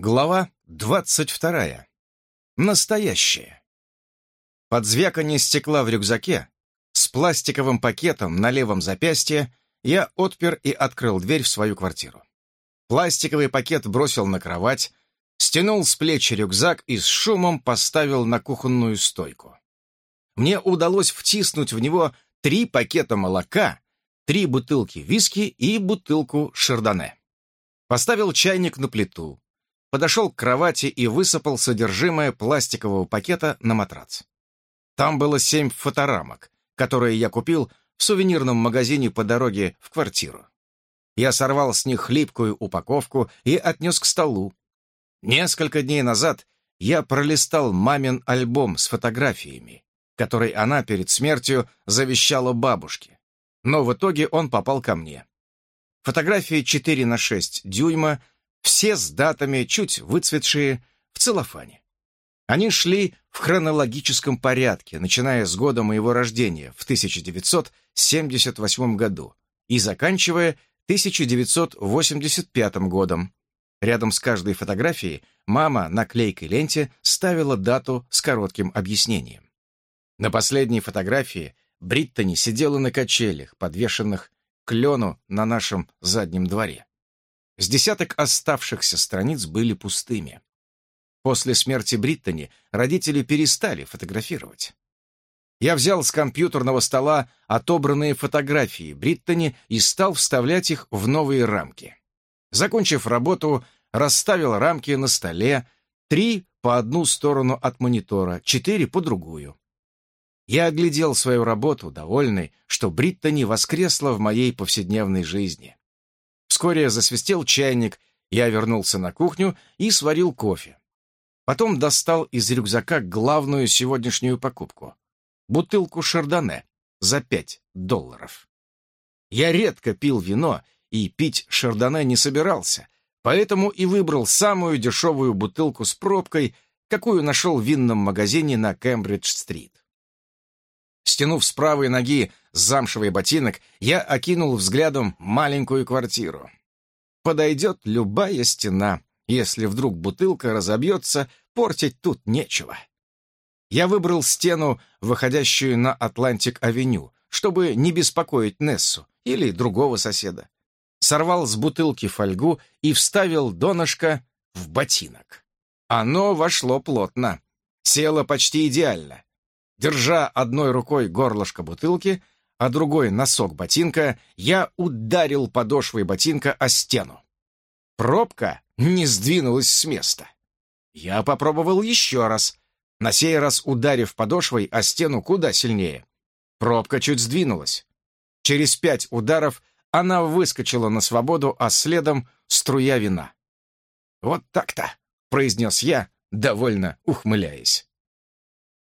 Глава двадцать вторая. Настоящее. Под звяканье стекла в рюкзаке с пластиковым пакетом на левом запястье я отпер и открыл дверь в свою квартиру. Пластиковый пакет бросил на кровать, стянул с плечи рюкзак и с шумом поставил на кухонную стойку. Мне удалось втиснуть в него три пакета молока, три бутылки виски и бутылку шардоне. Поставил чайник на плиту, подошел к кровати и высыпал содержимое пластикового пакета на матрац. Там было семь фоторамок, которые я купил в сувенирном магазине по дороге в квартиру. Я сорвал с них хлипкую упаковку и отнес к столу. Несколько дней назад я пролистал мамин альбом с фотографиями, который она перед смертью завещала бабушке. Но в итоге он попал ко мне. Фотографии 4 на 6 дюйма все с датами, чуть выцветшие, в целлофане. Они шли в хронологическом порядке, начиная с года моего рождения в 1978 году и заканчивая 1985 годом. Рядом с каждой фотографией мама на клейкой ленте ставила дату с коротким объяснением. На последней фотографии Бриттани сидела на качелях, подвешенных к клену на нашем заднем дворе. С десяток оставшихся страниц были пустыми. После смерти Бриттани родители перестали фотографировать. Я взял с компьютерного стола отобранные фотографии Бриттани и стал вставлять их в новые рамки. Закончив работу, расставил рамки на столе, три по одну сторону от монитора, четыре по другую. Я оглядел свою работу, довольный, что Бриттани воскресла в моей повседневной жизни. Вскоре засвистел чайник, я вернулся на кухню и сварил кофе. Потом достал из рюкзака главную сегодняшнюю покупку — бутылку шардоне за пять долларов. Я редко пил вино и пить шардоне не собирался, поэтому и выбрал самую дешевую бутылку с пробкой, какую нашел в винном магазине на Кембридж-стрит. Стянув с правой ноги замшевый ботинок, я окинул взглядом маленькую квартиру. Подойдет любая стена. Если вдруг бутылка разобьется, портить тут нечего. Я выбрал стену, выходящую на Атлантик-авеню, чтобы не беспокоить Нессу или другого соседа. Сорвал с бутылки фольгу и вставил донышко в ботинок. Оно вошло плотно, село почти идеально. Держа одной рукой горлышко бутылки, а другой носок ботинка, я ударил подошвой ботинка о стену. Пробка не сдвинулась с места. Я попробовал еще раз, на сей раз ударив подошвой о стену куда сильнее. Пробка чуть сдвинулась. Через пять ударов она выскочила на свободу, а следом струя вина. «Вот так-то», — произнес я, довольно ухмыляясь.